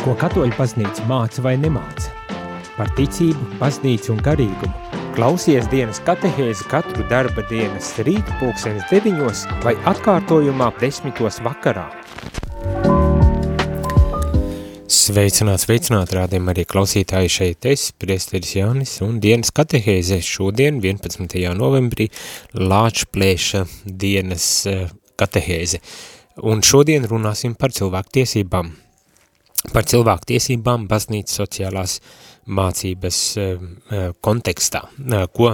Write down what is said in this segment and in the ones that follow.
Ko katoļu baznīca māca vai nemāca? Par ticību, baznīcu un garīgumu. Klausies dienas katehēzi katru darba dienas rīt pulksenes deviņos vai atkārtojumā desmitos vakarā. Sveicināts, sveicināt rādiem arī klausītāji šeit es, priesteris Jānis un dienas katehēze šodien 11. novembrī Lāčplēša dienas eh, katehēze. Un šodien runāsim par cilvēku tiesībām. Par cilvēku tiesībām baznīcas sociālās mācības uh, kontekstā. Uh, ko,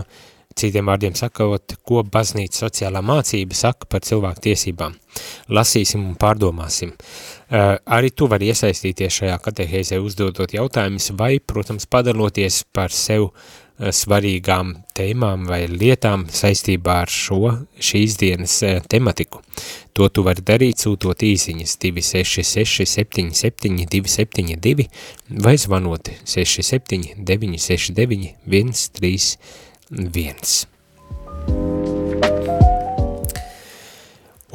citiem vārdiem sakot, ko baznīcas sociālā mācība saka par cilvēku tiesībām. Lasīsim un pārdomāsim. Uh, arī tu vari iesaistīties šajā katehēzē uzdodot jautājumus vai, protams, padaloties par sev uh, Eh, svarīgām tēmām vai lietām saistībā ar šo šīs dienas eh, tematiku. To tu vari darīt sūtot īsiņas 266 77 272 vai zvanot 67 969 131.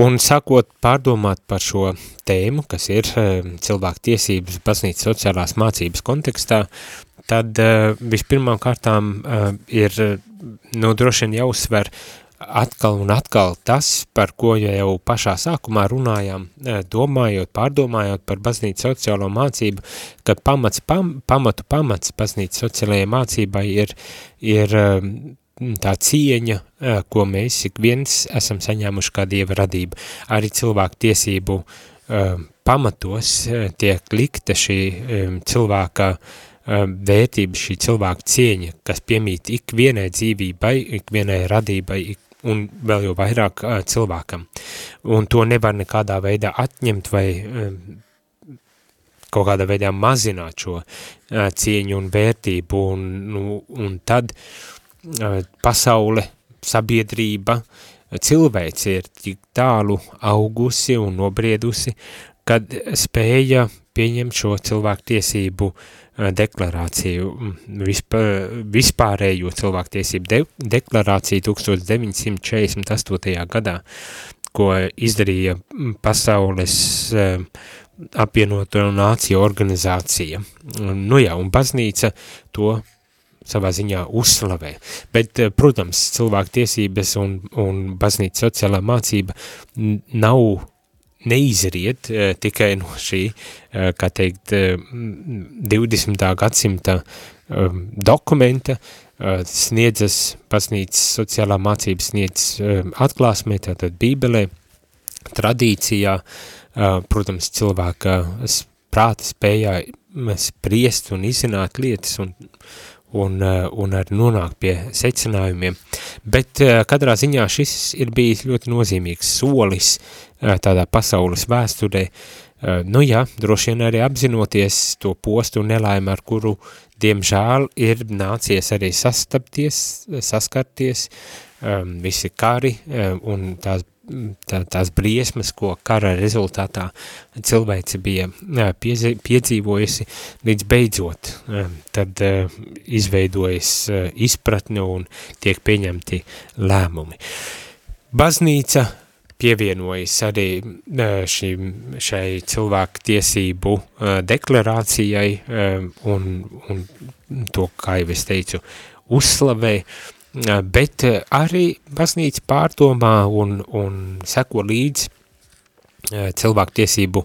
Un sākot pārdomāt par šo tēmu, kas ir eh, cilvēku tiesības baznīcas sociālās mācības kontekstā, tad uh, vispirmām kārtām uh, ir nu, droši vien jāuzsver atkal un atkal tas, par ko jau pašā sākumā runājām, domājot, pārdomājot par baznīcas sociālo mācību, ka pamats, pam, pamatu pamats baznīcas sociālajai mācībai ir, ir tā cieņa, ko mēs ik viens esam saņēmuši kā dieva radība. Arī cilvēku tiesību pamatos tiek likta šī cilvēka uh, vērtība, šī cilvēka cieņa, kas piemīt ik vienai dzīvībai, ik vienai radībai, ik, un vēl jau vairāk uh, cilvēkam. Un to nevar nekādā veidā atņemt vai um, kaut kādā veidā mazināt šo uh, cieņu un vērtību, un, nu, un tad uh, pasaule, sabiedrība, cilvēks ir tik tālu augusi un nobriedusi, kad spēja pieņemt šo cilvēku tiesību uh, deklarāciju, vispār, vispārējo cilvēktiesību de, deklarāciju 1948. gadā, ko izdarīja pasaules apvienoto nāciju organizācija. Nu jā, un baznīca to savā ziņā uzslavē. Bet, protams, cilvēku tiesības un, un baznīca sociālā mācība nav neizriet uh, tikai no šī, uh, kā teikt, uh, eh, 20. gadsimta uh, dokumenta, uh, sniedzas pasnīcas sociālā mācība sniedz uh, atklāsmē, tātad bībelē, tradīcijā, uh, protams, cilvēka prāta spējā spriest un izzināt lietas un, un, un arī nonākt pie secinājumiem. Bet katrā ziņā šis ir bijis ļoti nozīmīgs solis tādā pasaules vēsturē, nu jā, droši vien arī apzinoties to postu un nelaimi, ar kuru, diemžēl, ir nācies arī sastapties, saskarties, visi kari un tās tā, tās briesmas, ko kara rezultātā cilvēci bija piedzi, piedzīvojusi, līdz beidzot tad izveidojas izpratne un tiek pieņemti lēmumi. Baznīca pievienojas arī šim, šai cilvēku tiesību deklarācijai un, un to, kā jau es teicu, uzslavē, bet arī baznīca pārdomā un, un seko līdz cilvēku tiesību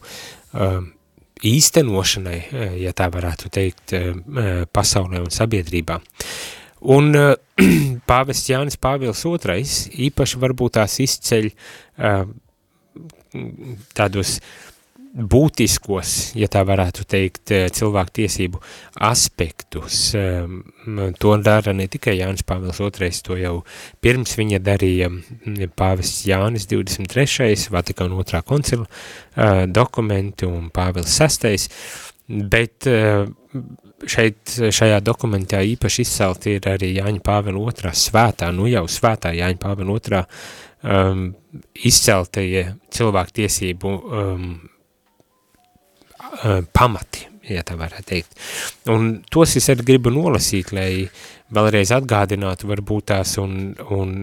īstenošanai, ja tā varētu teikt, pasaulē un sabiedrībā. Un pāvests Jānis Pāvils II īpaši varbūt tās izceļ tādos būtiskos, ja tā varētu teikt, cilvēku tiesību aspektus. To dara ne tikai Jānis Pāvils II, to jau pirms viņa darīja pāvests Jānis 23. Vatikāna otrā koncila dokumenti un Pāvils 6. Bet šeit, šajā dokumentā īpaši izcelti ir arī Jāņa Pāvela otrā svētā, nu jau svētā Jāņa Pāvela otrā um, izceltie cilvēku tiesību um, um, pamati, ja tā varētu teikt. Un tos es arī gribu nolasīt, lai vēlreiz atgādinātu varbūt tās un, un,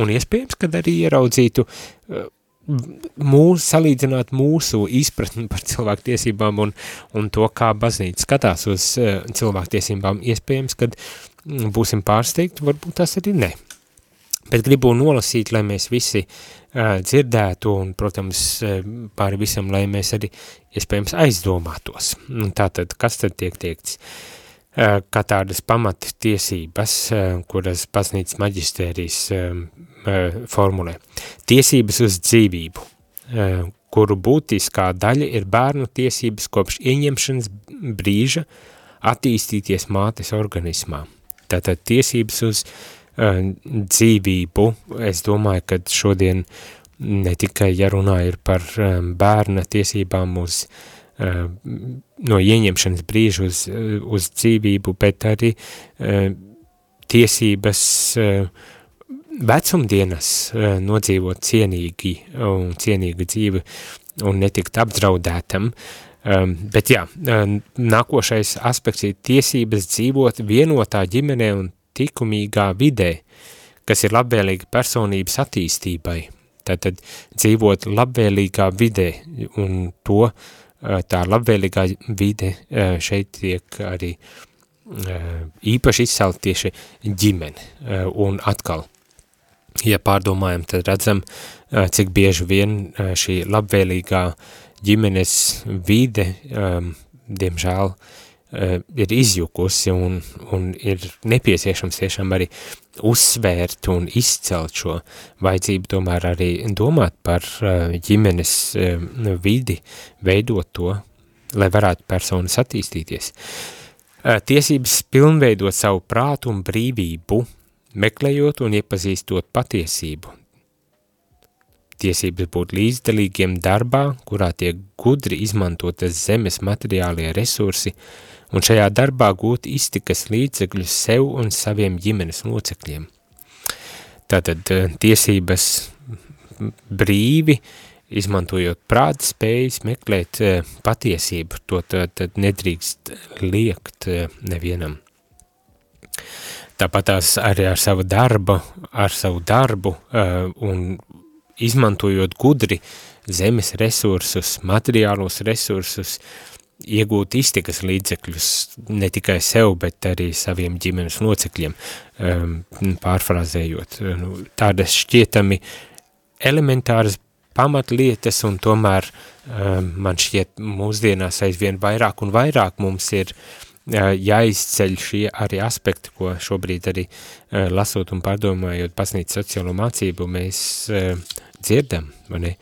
un iespējams, kad arī ieraudzītu uh, mūs, salīdzināt mūsu izpratni par cilvēku tiesībām un, un to, kā baznīca skatās uz uh, cilvēku tiesībām, iespējams, kad mm, būsim pārsteigti, varbūt tas arī ne. Bet gribu nolasīt, lai mēs visi uh, dzirdētu un, protams, pāri visam, lai mēs arī iespējams aizdomātos. Un tātad, kas tad tiek teikts? Uh, kā tādas pamata tiesības, uh, kuras baznīcas maģistērijas uh, formulē. Tiesības uz dzīvību, kuru būtiskā daļa ir bērnu tiesības kopš ieņemšanas brīža attīstīties mātes organismā. Tātad tiesības uz uh, dzīvību. Es domāju, ka šodien ne tikai jārunā ir par bērna tiesībām uz no ieņemšanas brīža uz, uz dzīvību, bet arī tiesības vecumdienas nodzīvot cienīgi un cienīgu dzīvi un netikt apdraudētam. Bet jā, nākošais aspekts ir tiesības dzīvot vienotā ģimenē un likumīgā vidē, kas ir labvēlīga personības attīstībai. Tātad dzīvot labvēlīgā vidē un to tā labvēlīgā vide šeit tiek arī īpaši izcelt tieši ģimene un atkal, ja pārdomājam, tad redzam, cik bieži vien šī labvēlīgā ģimenes vide, diemžēl, uh, ir izjukusi un, un ir nepieciešams tiešām arī uzsvērt un izcelt šo vajadzību, tomēr arī domāt par uh, ģimenes uh, vidi, veidot to, lai varētu personas attīstīties. Uh, tiesības pilnveidot savu prātu un brīvību, meklējot un iepazīstot patiesību, tiesības būt līdzdalīgiem darbā, kurā tiek gudri izmantotas zemes materiālie resursi, un šajā darbā gūt iztikas līdzekļus sev un saviem ģimenes locekļiem. Tātad eh, tiesības brīvi, izmantojot prāta spējas, meklēt eh, patiesību, to tad, nedrīkst liekt eh, nevienam. Tāpat tās arī ar savu darbu, ar savu darbu un izmantojot gudri zemes resursus, materiālos resursus, uh, iegūt iztikas līdzekļus ne tikai sev, bet arī saviem ģimenes locekļiem, um, pārfrāzējot. Nu, tādas šķietami elementāras pamatlietas, un tomēr um, man šķiet mūsdienās aizvien vairāk un vairāk mums ir uh, jāizceļ šie arī aspekti, ko šobrīd arī uh, lasot un pārdomājot pasnīt sociālo mācību, mēs uh, dzirdam, vai ne?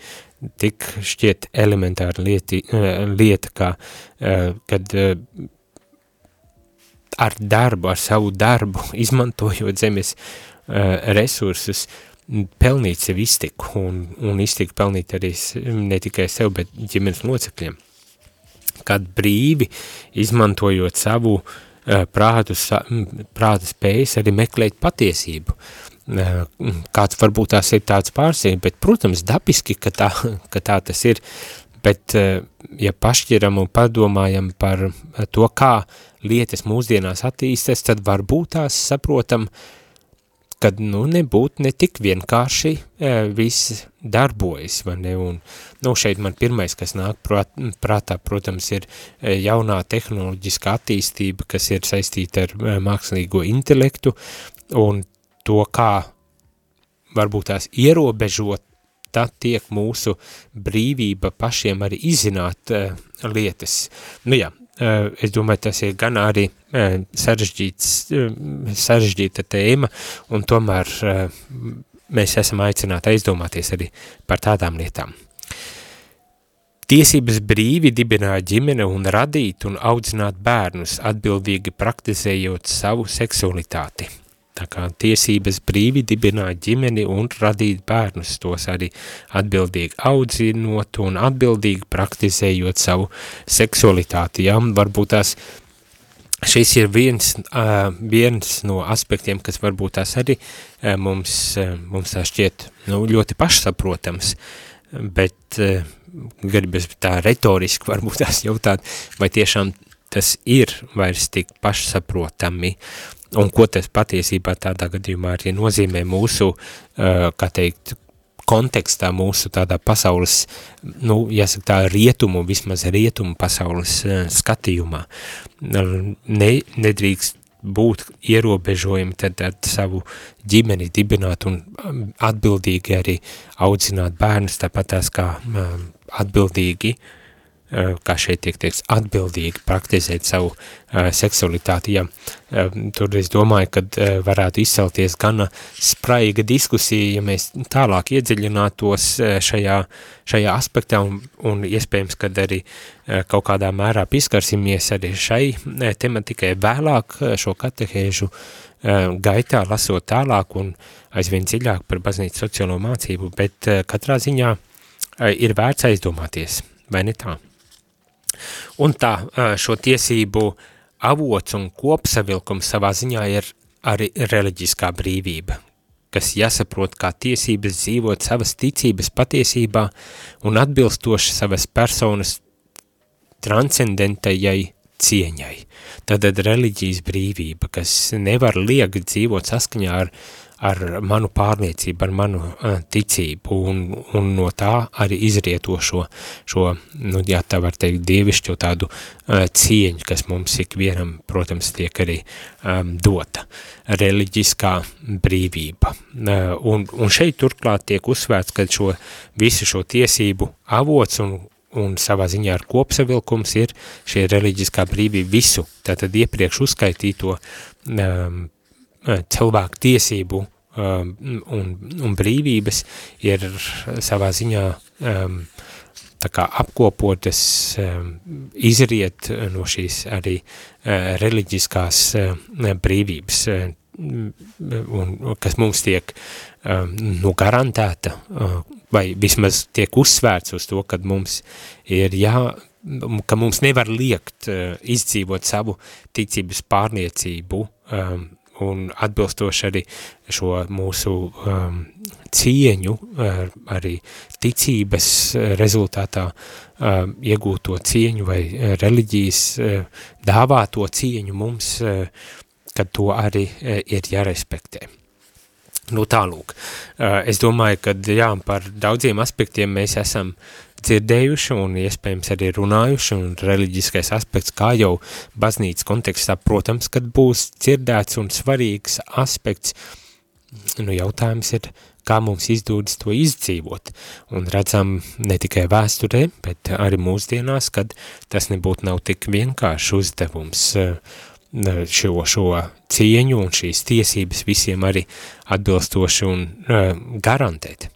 Tik šķiet elementāra lieti, eh, lieta, kā, eh, kad eh, ar darbu, ar savu darbu, izmantojot zemes resursus, pelnīt sev iztiku un, un iztiku pelnīt arī ne tikai sev, bet ģimenes locekļiem. Kad brīvi, izmantojot savu prātu, prātu spējas arī meklēt patiesību, kāds varbūt tās ir tāds pārsīm, bet, protams, dabiski, ka tā, ka tā tas ir, bet, ja pašķiram un padomājam par to, kā lietas mūsdienās attīstas, tad varbūt tās saprotam, kad, nu, nebūtu ne tik vienkārši viss darbojas, vai ne, un, nu, šeit man pirmais, kas nāk prāt, prātā, protams, ir jaunā tehnoloģiska attīstība, kas ir saistīta ar mākslīgo intelektu, un to, kā varbūt tās ierobežot, tad tiek mūsu brīvība pašiem arī izzināt uh, lietas. Nu jā, uh, es domāju, tas ir gan arī uh, sarežģīts, uh, sarežģīta tēma, un tomēr uh, mēs esam aicināti aizdomāties arī par tādām lietām. Tiesības brīvi dibināt ģimene un radīt un audzināt bērnus, atbildīgi praktizējot savu seksualitāti – Tā kā tiesības brīvi dibināt ģimeni un radīt bērnus, tos arī atbildīgi audzinot un atbildīgi praktizējot savu seksualitāti. Ja? Varbūt tās šis ir viens, uh, viens no aspektiem, kas varbūt tās arī uh, mums, uh, mums tā šķiet nu, ļoti pašsaprotams, bet uh, gribas tā retoriski varbūt tās jautāt, vai tiešām tas ir vairs tik pašsaprotami, un ko tas patiesībā tādā gadījumā arī nozīmē mūsu, kā teikt, kontekstā mūsu tādā pasaules, nu, jāsaka tā, rietumu, vismaz rietumu pasaules uh, skatījumā. Ne, nedrīkst būt ierobežojumi tad ar savu ģimeni dibināt un atbildīgi arī audzināt bērnus, tāpat tās kā um, atbildīgi uh, Eh, kā šeit tiek teiks, atbildīgi praktizēt savu uh, seksualitāti. Ja, uh, tur es domāju, ka uh, varētu izcelties gana spraiga diskusija, ja mēs tālāk iedziļinātos šajā, šajā aspektā un, un iespējams, kad arī kaut kādā mērā piskarsimies arī šai tematikai vēlāk šo katehēžu gaitā lasot tālāk un aizvien dziļāk par baznīcu sociālo mācību, bet katrā ziņā ir vērts aizdomāties, vai ne tā? Un tā šo tiesību avots un kopsavilkums savā ziņā ir arī reliģiskā brīvība, kas jāsaprot kā tiesības dzīvot savas ticības patiesībā un atbilstoši savas personas transcendentajai cieņai. Tātad reliģijas brīvība, kas nevar liegt dzīvot saskaņā ar ar manu pārliecību, ar manu uh, ticību un, un no tā arī izrieto šo, šo nu, jā, tā var teikt, dievišķo tādu uh, cieņu, kas mums ikvienam, protams, tiek arī um, dota. Reliģiskā brīvība. Uh, un, un šeit turklāt tiek uzsvērts, ka šo visu šo tiesību avots un, un savā ziņā ar kopsavilkums ir šie reliģiskā brīvība visu, tātad iepriekš uzskaitīto um, cilvēku tiesību um, un, un brīvības ir savā ziņā um, tā kā apkopotas um, izriet no šīs arī uh, reliģiskās uh, brīvības, uh, un, kas mums tiek um, nu garantēta, uh, vai vismaz tiek uzsvērts uz to, kad mums ir jā, ka mums nevar liekt uh, izdzīvot savu ticības pārliecību um, un atbilstoši arī šo mūsu um, cieņu, uh, arī ticības rezultātā uh, iegūto cieņu vai uh, reliģijas uh, dāvāto cieņu mums, uh, kad to arī uh, ir jārespektē. Nu tālūk, uh, es domāju, ka jā, par daudziem aspektiem mēs esam uh, dzirdējuši un iespējams arī runājuši, un reliģiskais aspekts, kā jau baznīcas kontekstā, protams, kad būs dzirdēts un svarīgs aspekts, nu jautājums ir, kā mums izdodas to izdzīvot, un redzam ne tikai vēsturē, bet arī mūsdienās, kad tas nebūtu nav tik vienkārši uzdevums eh, šo, šo cieņu un šīs tiesības visiem arī atbilstoši un uh, garantēt.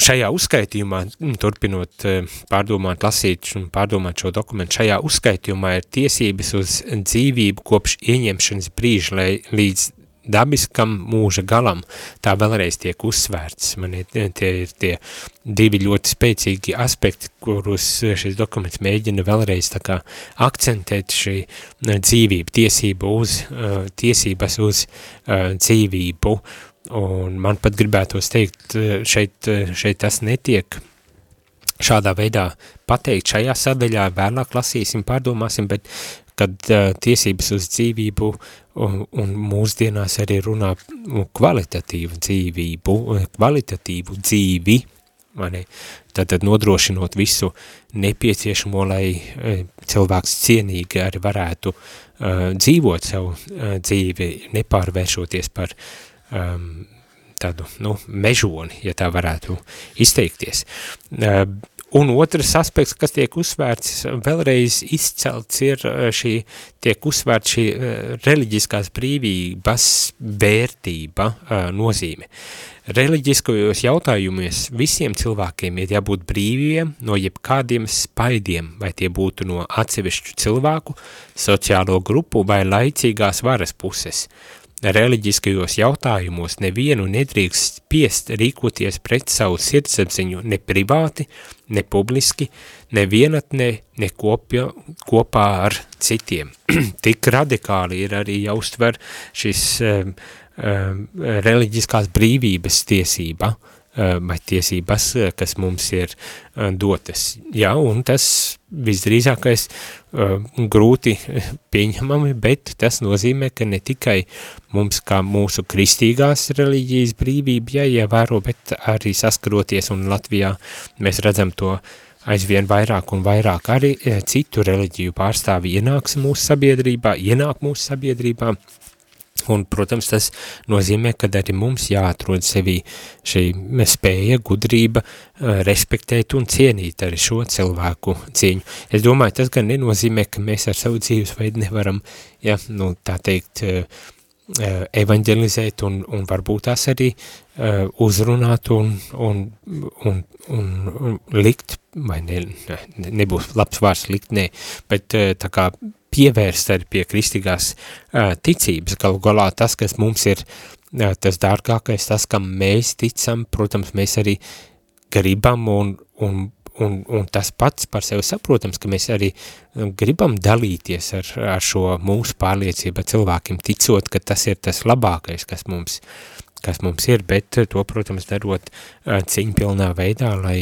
Šajā uzskaitījumā, mm, turpinot eh, pārdomāt, lasīt un pārdomāt šo dokumentu, šajā uzskaitījumā ir tiesības uz dzīvību kopš ieņemšanas brīža lai, līdz dabiskam mūža galam, tā vēlreiz tiek uzsvērts. Man ir, tie ir tie divi ļoti spēcīgi aspekti, kurus šis dokuments mēģina vēlreiz tā kā akcentēt šī eh, dzīvība, tiesība uz, tiesības uz dzīvību, uh, Un man pat gribētos teikt, šeit, šeit tas netiek šādā veidā pateikt. Šajā sadaļā, vēlāk lasīsim, pārdomāsim, bet kad uh, tiesības uz dzīvību un, un mūsdienās arī runā kvalitatīvu dzīvību, kvalitatīvu dzīvi, mani, tātad nodrošinot visu nepieciešamo, lai uh, cilvēks cienīgi arī varētu uh, dzīvot savu uh, dzīvi, nepārvēršoties par uh, um, tādu, nu, mežoni, ja tā varētu izteikties. Uh, un otrs aspekts, kas tiek uzsvērts, vēlreiz izcelts, ir uh, šī, tiek uzsvērts šī uh, reliģiskās brīvības vērtība uh, nozīme. Reliģiskajos jautājumos visiem cilvēkiem ir jābūt brīviem no jebkādiem spaidiem, vai tie būtu no atsevišķu cilvēku, sociālo grupu vai laicīgās varas puses – reliģiskajos jautājumos nevienu nedrīkst spiest rīkoties pret savu sirdsapziņu ne privāti, ne publiski, ne vienatne, ne kopja, kopā ar citiem. Tik radikāli ir arī jāuztver šis um, um, reliģiskās brīvības tiesība, vai tiesības, kas mums ir dotas. Jā, un tas visdrīzākais grūti pieņemami, bet tas nozīmē, ka ne tikai mums kā mūsu kristīgās reliģijas brīvība jāievēro, bet arī saskaroties, un Latvijā mēs redzam to aizvien vairāk un vairāk arī citu reliģiju pārstāvi ienāks mūsu sabiedrībā, ienāk mūsu sabiedrībā, Un, protams, tas nozīmē, ka arī mums jāatrod sevī šī spēja, gudrība, eh, respektēt un cienīt arī šo cilvēku cieņu. Es domāju, tas gan nenozīmē, ka mēs ar savu dzīvesveidu nevaram, ja, nu, tā teikt, uh, Eh, evanģelizēt un, un varbūt tās arī uzrunāt un, un, un, un, un likt, vai ne, ne, nebūs labs vārds likt, nē, bet tā kā pievērst arī pie kristīgās uh, ticības, galu galā tas, kas mums ir uh, tas dārgākais, tas, kam mēs ticam, protams, mēs arī gribam un, un un, un tas pats par sevi saprotams, ka mēs arī gribam dalīties ar, ar šo mūsu pārliecību cilvēkiem, ticot, ka tas ir tas labākais, kas mums, kas mums ir, bet to, protams, darot uh, cīņpilnā veidā, lai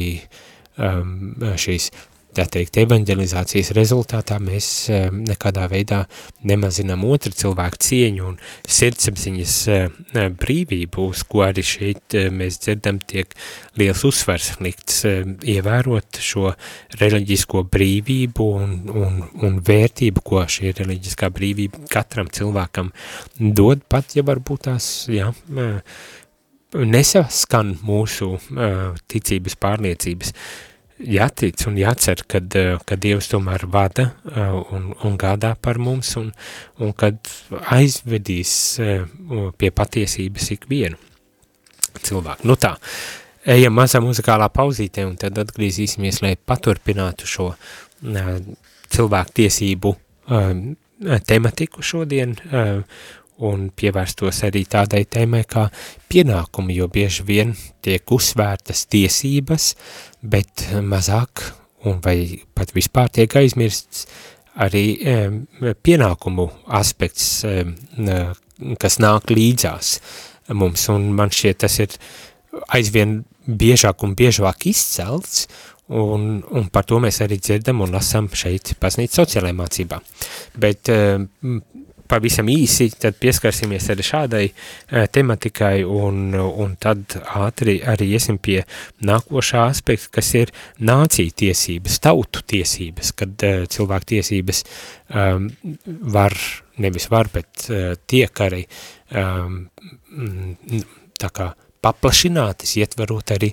um, šīs tā teikt, evanģelizācijas rezultātā mēs eh, nekādā veidā nemazinām otru cilvēku cieņu un sirdsapziņas eh, brīvību, uz ko arī šeit eh, mēs dzirdam tiek liels uzsvers likts, ievērot šo reliģisko brīvību un, un, un vērtību, ko šī reliģiskā brīvība katram cilvēkam dod, pat ja varbūt tās, jā, nesaskan mūsu ticības pārliecības, jātic un jācer, kad, eh, kad Dievs tomēr vada eh, un, un gādā par mums un, un kad aizvedīs eh, pie patiesības ikvienu cilvēku. Nu tā, ejam mazā muzikālā pauzītē un tad atgriezīsimies, lai paturpinātu šo cilvēku tiesību tematiku šodien un pievērstos arī tādai tēmai kā pienākumi, jo bieži vien tiek uzsvērtas tiesības, bet mazāk un vai pat vispār tiek aizmirsts arī e, pienākumu aspekts, e, kas nāk līdzās mums, un man šķiet tas ir aizvien biežāk un biežāk izcelts, un, un par to mēs arī dzirdam un lasam šeit paznīt sociālajā mācībā. Bet pavisam īsi tad pieskarsimies arī šādai uh, tematikai un, un tad ātri arī iesim pie nākošā aspekta, kas ir nācija tiesības, tautu tiesības, kad uh, cilvēku tiesības um, var, nevis var, bet uh, tiek arī um, tā kā paplašinātas, ietverot arī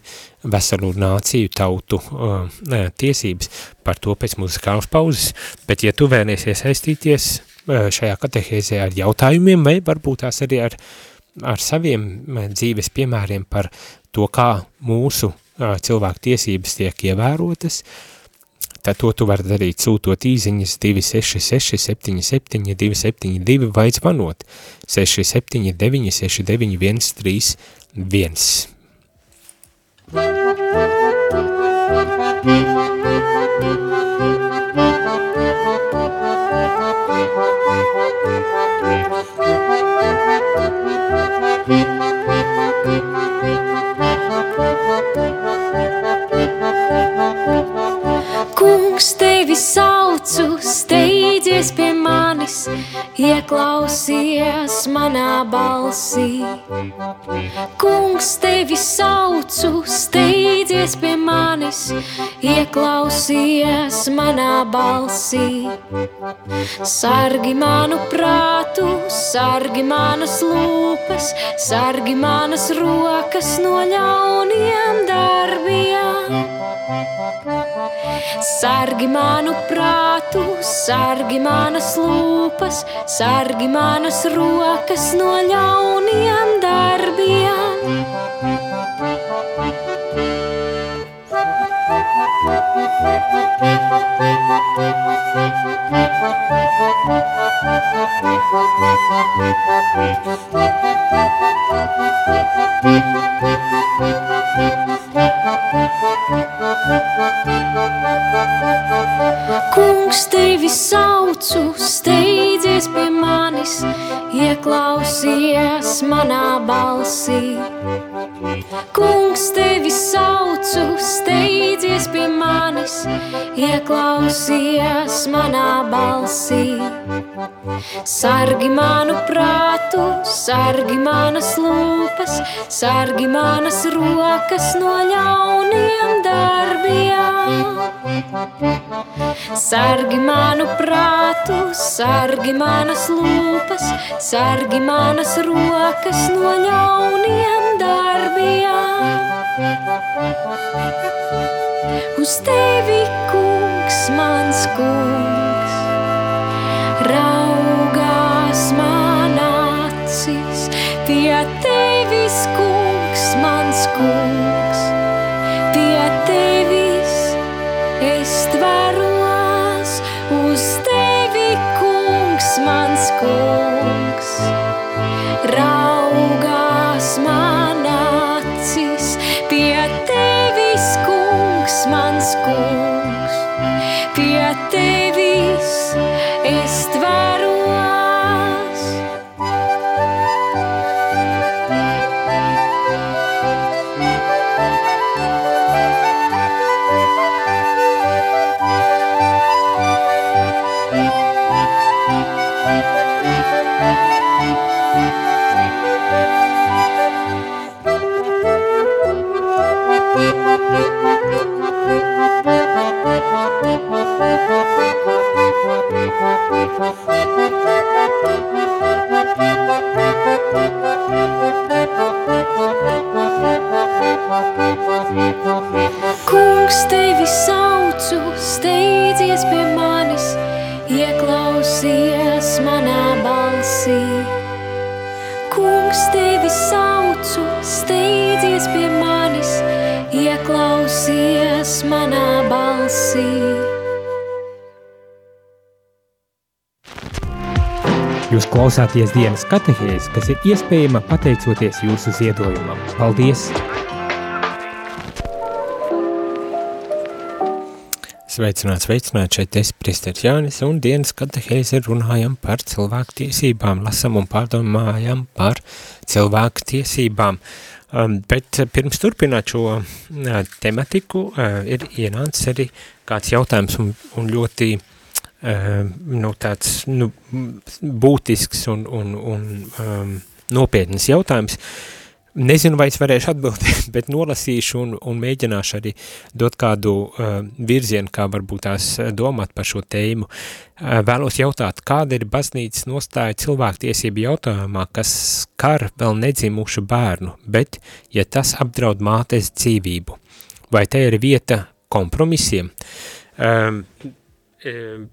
veselu nāciju tautu uh, tiesības. Par to pēc muzikālas pauzes, bet ja tu vēlies iesaistīties, šajā katehēzē ar jautājumiem, vai varbūt tās arī ar, ar saviem dzīves piemēriem par to, kā mūsu cilvēku tiesības tiek ievērotas, tad to tu vari darīt sūtot īziņas 266 77 272 vai zvanot 679 69 131. Ieklausies manā balsī. Kungs, tevi saucu, steidzies pie manis, ieklausies manā balsī. Sargi manu prātu, sargi manas lūpas, sargi manas rokas no ļauniem darbiem. Sargi manu prātu, sargi manas lūpas, sargi manas rokas no ļauniem darbiem. Kungs tevi Sargi manu prātu, sargi manas lūpas, sargi manas rokas no ļauniem darbiem. Sargi manu prātu, sargi manas lūpas, sargi manas rokas no ļauniem darbiem. Uz tevi, kungs, mans kungs, pie tevis, kungs, klausāties dienas katehēs, kas ir iespējama pateicoties jūsu ziedojumam. Paldies! Sveicināt, sveicināt, šeit es priesteris Jānis un dienas katehēzi runājam par cilvēku tiesībām, lasam un pārdomājam par cilvēku tiesībām. Um, bet pirms turpināt šo uh, tematiku uh, ir ienācis arī kāds jautājums un, un ļoti uh, nu, tāds nu, būtisks un, un, un um, nopietnas jautājums. Nezinu, vai es varēšu atbildēt, bet nolasīšu un, un mēģināšu arī dot kādu uh, virzienu, kā varbūt tās domāt par šo tēmu. Uh, vēlos jautāt, kāda ir baznīcas nostāja cilvēktiesību jautājumā, kas skar vēl nedzimušu bērnu, bet, ja tas apdraud mātes dzīvību, vai te ir vieta kompromisiem? Um, um,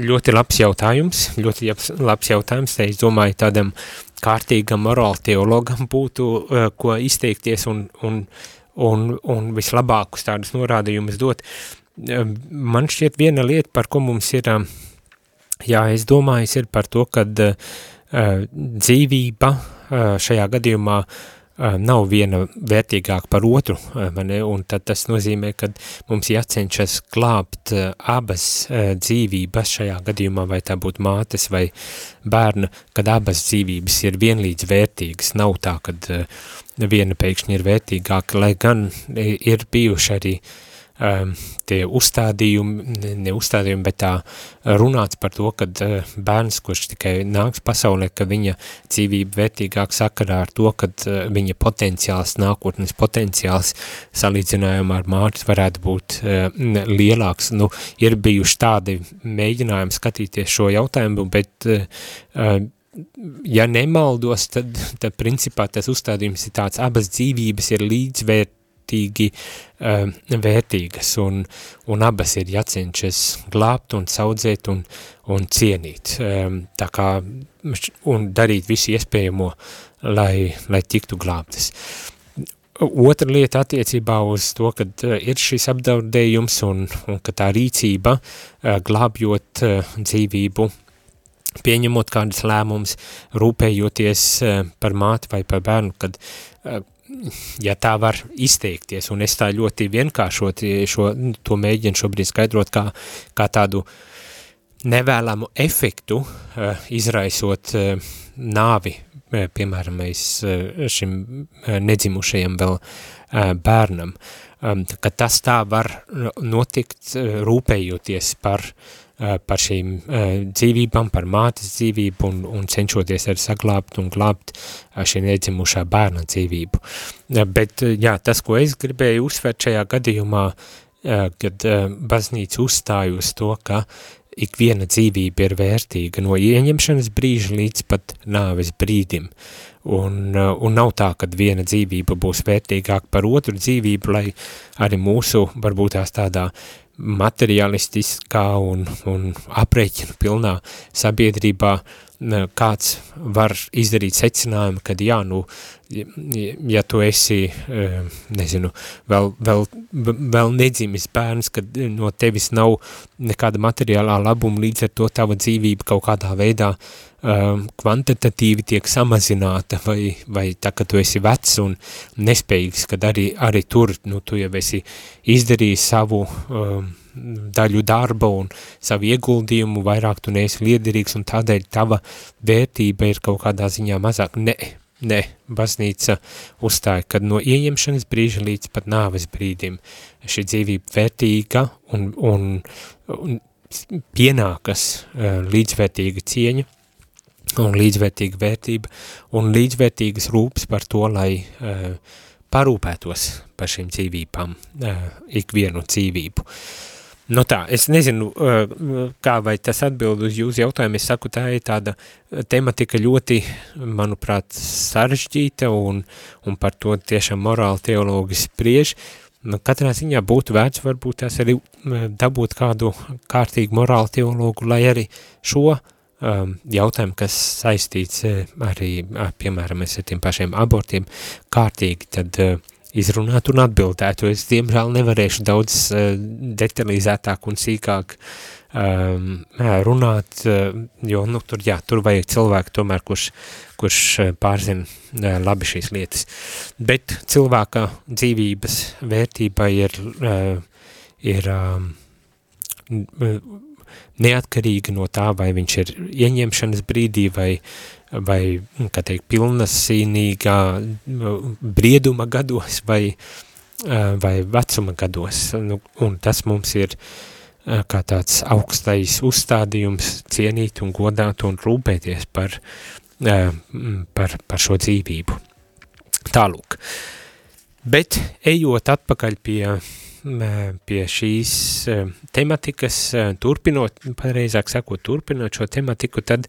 ļoti labs jautājums, ļoti labs jautājums, te es domāju tādam kārtīgam morāla teologam būtu, uh, ko izteikties un, un, un, un vislabākus tādus norādījumus dot. Uh, man šķiet viena lieta, par ko mums ir, uh, jā, es domāju, ir par to, kad dzīvība šajā gadījumā uh, nav viena vērtīgāka par otru, ne? un tad tas nozīmē, ka mums jācenšas glābt abas dzīvības šajā gadījumā, vai tā būtu mātes vai bērna, kad abas dzīvības ir vienlīdz vērtīgas, nav tā, kad viena pēkšņi ir vērtīgāka, lai gan ir bijuši arī um, tie uzstādījumi, ne, uzstādījumi, bet tā runāts par to, ka uh, bērns, kurš tikai nāks pasaulē, ka viņa dzīvība vērtīgāk sakarā ar to, ka uh, viņa potenciāls, nākotnes potenciāls salīdzinājumā ar mātes varētu būt uh, lielāks. Nu, ir bijuši tādi mēģinājumi skatīties šo jautājumu, bet uh, ja nemaldos, tad, tad principā tas uzstādījums ir tāds, abas dzīvības ir līdzvērtīgi uh, vērtīgas un, un abas ir jācenšas glābt un saudzēt un, un cienīt. Um, tā kā un darīt visu iespējamo, lai, lai tiktu glābtas. Otra lieta attiecībā uz to, ka uh, ir šis apdaudējums un, un ka tā rīcība uh, glābjot uh, dzīvību pieņemot kādas lēmumus, rūpējoties par māti vai par bērnu, kad, ja tā var izteikties, un es tā ļoti vienkāršot šo, to mēģinu šobrīd skaidrot kā, kā tādu nevēlamu efektu, izraisot nāvi, piemēram, mēs šim nedzimušajam vēl bērnam, ka tas tā var notikt rūpējoties par uh, Eh, par šīm eh, dzīvībām, par mātes dzīvību un, un cenšoties arī saglābt un glābt eh, šī nedzimušā bērna dzīvību. Bet jā, tas, ko es gribēju uzsvērt šajā gadījumā, kad baznīca uzstāja uz to, ka ik viena dzīvība ir vērtīga no ieņemšanas brīža līdz pat nāves brīdim. Un, un nav tā, ka viena dzīvība būs vērtīgāka par otru dzīvību, lai arī mūsu, varbūt tās tādā uh, materialistiskā un, un aprēķinu pilnā sabiedrībā kāds var izdarīt secinājumu, kad jā, nu, ja tu esi, nezinu, vēl, vēl, vēl nedzimis bērns, kad no tevis nav nekāda materiālā labuma, līdz ar to tava dzīvība kaut kādā veidā um, kvantitatīvi tiek samazināta, vai, vai tā, ka tu esi vecs un nespējīgs, kad arī, arī tur, nu, tu jau esi izdarījis savu um, daļu darba un savu ieguldījumu, vairāk tu neesi liederīgs un tādēļ tava vērtība ir kaut kādā ziņā mazāk. Ne, ne, baznīca uzstāja, kad no ieņemšanas brīža līdz pat nāves brīdim šī dzīvība vērtīga un, un, un pienākas uh, līdzvērtīga cieņa un līdzvērtīga vērtība un līdzvērtīgas rūpes par to, lai uh, parūpētos par šīm dzīvībām, uh, ikvienu dzīvību. Uh, Nu tā, es nezinu, kā vai tas atbild uz jūsu jautājumu, es saku, tā ir tāda tematika ļoti, manuprāt, sarežģīta un, un par to tiešām morāli teologi spriež. Nu, katrā ziņā būtu vērts varbūt tās arī dabūt kādu kārtīgu morāli teologu, lai arī šo um, jautājumu, kas saistīts arī, piemēram, ar tiem pašiem abortiem, kārtīgi tad uh, izrunāt un atbildētu. Es, diemžēl, nevarēšu daudz uh, detalizētāk un sīkāk um, runāt, uh, jo, nu, tur, jā, tur vajag cilvēku tomēr, kurš, kurš pārzina uh, labi šīs lietas. Bet cilvēka dzīvības vērtība ir, uh, ir um, neatkarīga no tā, vai viņš ir ieņemšanas brīdī vai vai, kā teikt, pilnasīnīgā brieduma gados vai, vai vecuma gados. Nu, un tas mums ir kā tāds augstais uzstādījums cienīt un godāt un rūpēties par, par, par šo dzīvību. Tālūk. Bet ejot atpakaļ pie pie šīs tematikas, turpinot, pareizāk sakot, turpinot šo tematiku, tad,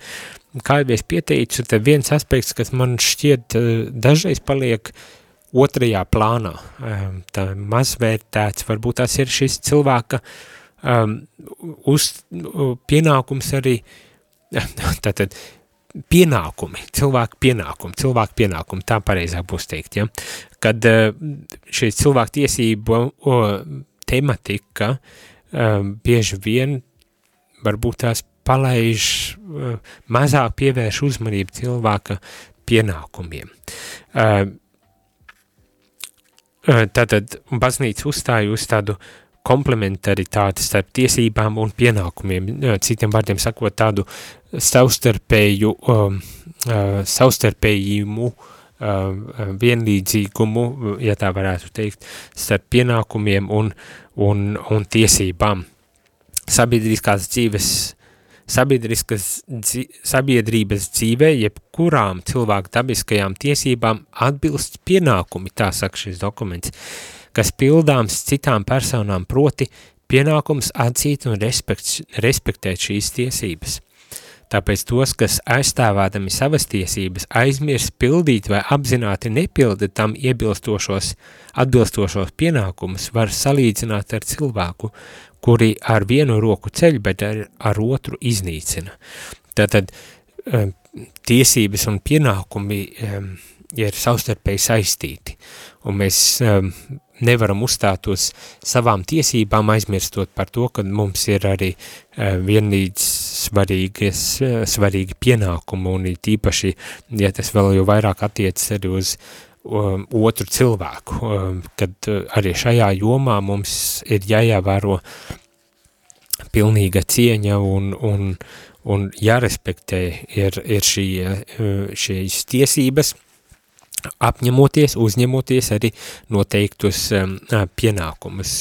kā jau es pieteicu, tad viens aspekts, kas man šķiet dažreiz paliek otrajā plānā, tā mazvērtēts, varbūt tas ir šis cilvēka um, uz pienākums arī, tātad, pienākumi, cilvēku pienākumi, cilvēku pienākumi, tā pareizāk būs teikt, ja, kad eh, šī cilvēku tiesību tematika um, bieži vien varbūt tās palaiž, uh, mazāk pievērš uzmanību cilvēka pienākumiem. Tātad baznīca uzstāja uz tādu komplementaritāti starp tiesībām un pienākumiem, citiem vārdiem sakot tādu savstarpēju, savstarpējumu, uh, vienlīdzīgumu, ja tā varētu teikt, starp pienākumiem un, un, un tiesībām. Sabiedriskās dzīves, sabiedriskas, dzi, sabiedrības dzīvē, jebkurām cilvēku dabiskajām tiesībām atbilst pienākumi, tā saka šis dokuments, kas pildāms citām personām proti pienākums atzīt un respekt, respektēt šīs tiesības. Tāpēc tos, kas aizstāvādami savas tiesības, aizmirs pildīt vai apzināti nepilda tam iebilstošos, atbilstošos pienākumus, var salīdzināt ar cilvēku, kuri ar vienu roku ceļ, bet ar, ar otru iznīcina. Tātad eh, tiesības un pienākumi um, ir savstarpēji saistīti, un mēs um, nevaram uzstāt uz savām tiesībām, aizmirstot par to, ka mums ir arī uh, vienlīdz svarīgas, uh, svarīgi pienākumi, un tīpaši, ja tas vēl jau vairāk attiecas arī uz um, otru cilvēku, um, kad uh, arī šajā jomā mums ir jāievēro pilnīga cieņa un, un, un jārespektē ir, ir šī, šīs tiesības, apņemoties, uzņemoties arī noteiktus um, pienākumus.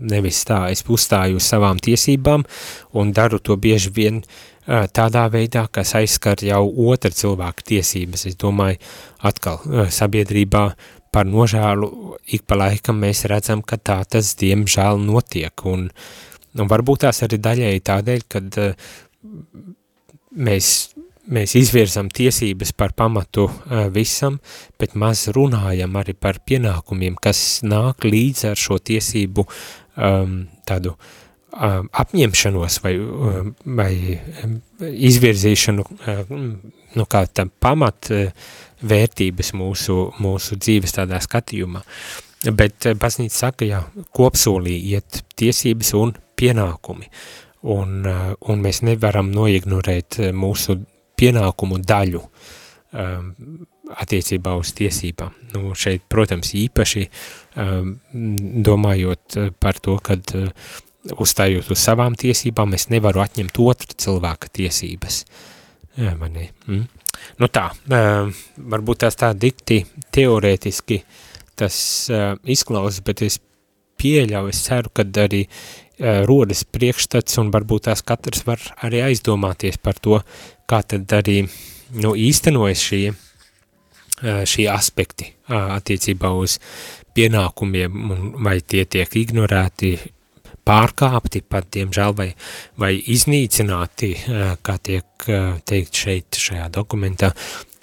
Nevis tā, es uzstāju uz savām tiesībām un daru to bieži vien uh, tādā veidā, kas aizskar jau otra cilvēka tiesības. Es domāju, atkal uh, sabiedrībā par nožēlu ik pa laikam mēs redzam, ka tā tas diemžēl notiek un, un varbūt tās arī daļēji tādēļ, kad uh, mēs mēs izvirzam tiesības par pamatu visam, bet maz runājam arī par pienākumiem, kas nāk līdz ar šo tiesību um, tādu um, apņemšanos vai, um, vai izvirzīšanu, um, nu kā tam pamat vērtības mūsu, mūsu dzīves tādā skatījumā. Bet baznīca saka, jā, kopsolī iet tiesības un pienākumi, un, un mēs nevaram noignorēt mūsu pienākumu daļu um, attiecībā uz tiesībām. Nu, šeit, protams, īpaši um, domājot par to, kad uh, uzstājot uz savām tiesībām, es nevaru atņemt otra cilvēka tiesības. Jā, mani. Mm. Nu tā, uh, varbūt tās tā dikti teorētiski tas uh, izklausas, bet es pieļauju, es ceru, kad arī uh, rodas priekšstats un varbūt tās katrs var arī aizdomāties par to, kā tad arī nu, īstenojas šie, šie aspekti attiecībā uz pienākumiem, vai tie tiek ignorēti, pārkāpti pat, diemžēl, vai, vai iznīcināti, kā tiek teikt šeit šajā dokumentā,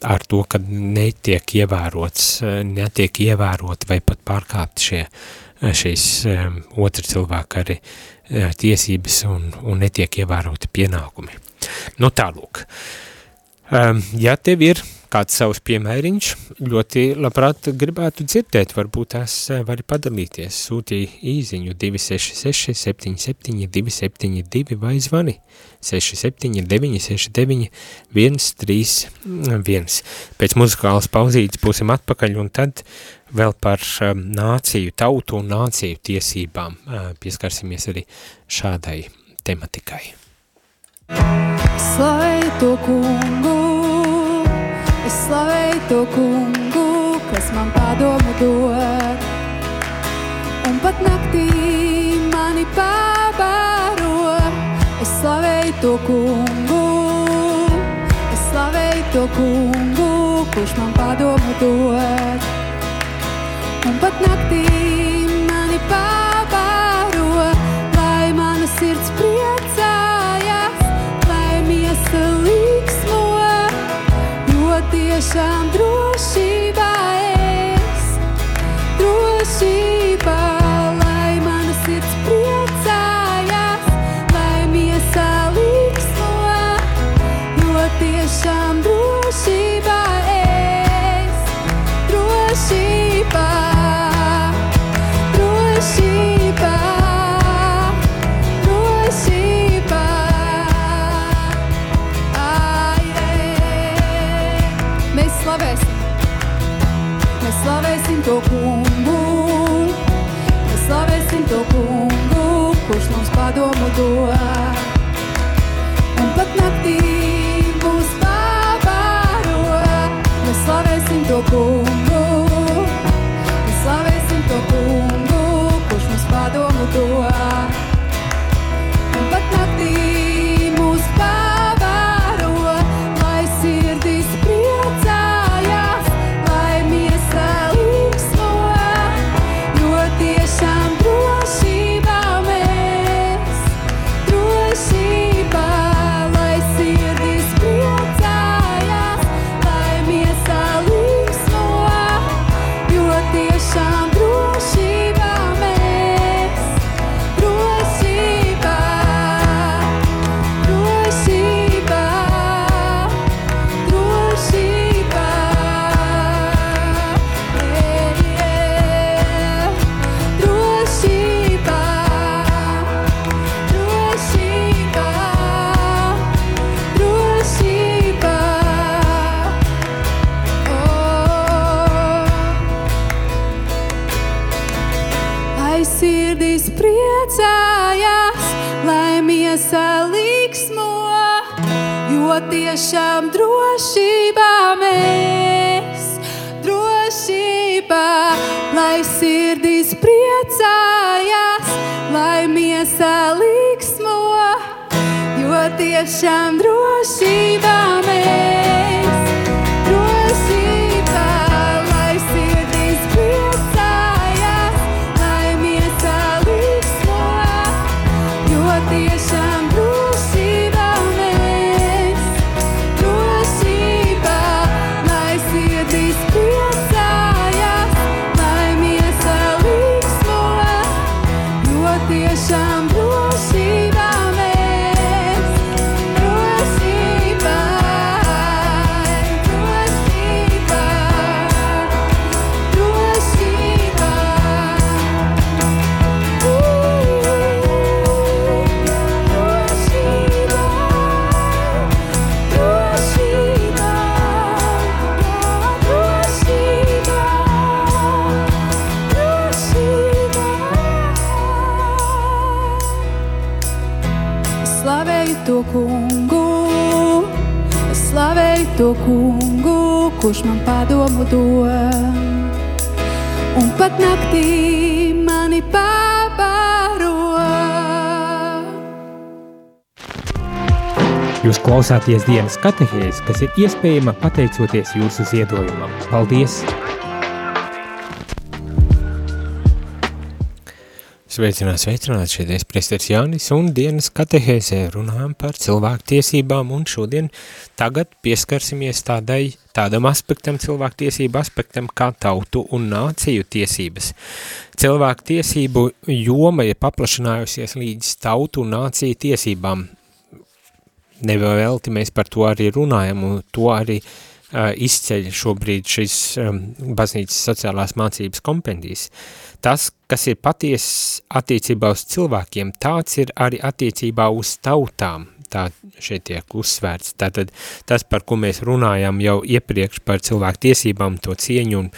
ar to, ka netiek ievērots, netiek ievēroti vai pat pārkāpti šie, šīs otra cilvēka arī tiesības un, un netiek ievēroti pienākumi. Nu tālūk. Um, ja tev ir kāds savs piemēriņš, ļoti labprāt gribētu dzirdēt, varbūt tās eh, vari padalīties, sūtī īziņu 266 77 272 vai zvani 679 69 131. Pēc muzikālas pauzītes būsim atpakaļ un tad vēl par um, nāciju, tautu un nāciju tiesībām uh, pieskarsimies arī šādai tematikai. Slavēju to kungu, es slavēju to kungu, kas man padomu dod. Un pat naktī mani pabaro, es slavēju to kungu, es slavēju to kungu, kurš man padomu dod. Un pat naktī tiešām slavēsim, mēs slavēsim to kungu, mēs slavēsim to kungu, kurš mums padomu dod. Un pat naktī mūs pabaro, mēs slavēsim to kungu, mēs slavēsim to kungu, kurš mums padomu dod. Miesā līksmo, jo tiešām drošībā mēs. Klausāties dienas katehēs, kas ir iespējama pateicoties jūsu ziedojumam. Paldies! Sveicināt, sveicināt, šeit es priesteris Jānis un dienas katehēzē runājam par cilvēku tiesībām un šodien tagad pieskarsimies tādai, tādam aspektam, cilvēku tiesību aspektam kā tautu un nāciju tiesības. Cilvēku tiesību joma ir paplašinājusies līdz tautu un nāciju tiesībām, nevelti mēs par to arī runājam, un to arī uh, izceļ šobrīd šis um, baznīcas sociālās mācības kompendijas. Tas, kas ir paties attiecībā uz cilvēkiem, tāds ir arī attiecībā uz tautām, tā šeit tiek uzsvērts. Tātad tas, par ko mēs runājam jau iepriekš par cilvēku tiesībām, to cieņu un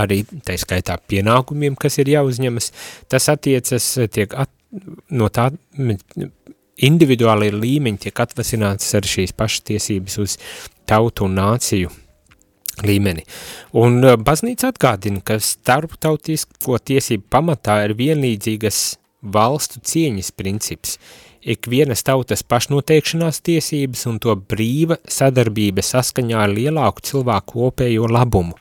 arī, tā skaitā, pienākumiem, kas ir jāuzņemas, tas attiecas, tiek at, no tā individuāli līmeņi tiek atvasināts ar šīs pašas tiesības uz tautu un nāciju līmeni. Un uh, baznīca atgādina, ka starptautisko tiesību pamatā ir vienlīdzīgas valstu cieņas princips, ikvienas tautas pašnoteikšanās tiesības un to brīva sadarbība saskaņā ar lielāku cilvēku kopējo labumu.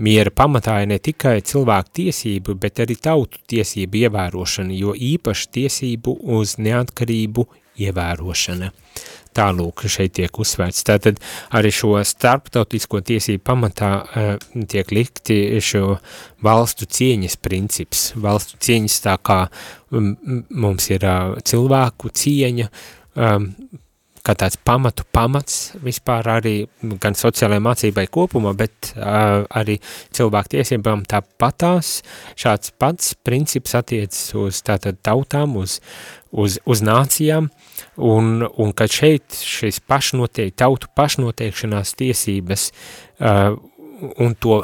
Miera pamatā ir ne tikai cilvēku tiesību, bet arī tautu tiesību ievērošana, jo īpaši tiesību uz neatkarību ievērošana. Tālūk, šeit tiek uzsvērts. Tātad arī šo starptautisko tiesību pamatā uh, tiek likti šo valstu cieņas princips. Valstu cieņas tā kā um, mums ir uh, cilvēku cieņa, um, kā tāds pamatu pamats vispār arī gan sociālajai mācībai kopumā, bet uh, arī cilvēku tiesībām tāpatās. Šāds pats princips attiecas uz tātad tautām, uz, uz, uz nācijām, un, un ka šeit šis pašnoteik, tautu pašnoteikšanās tiesības uh, un to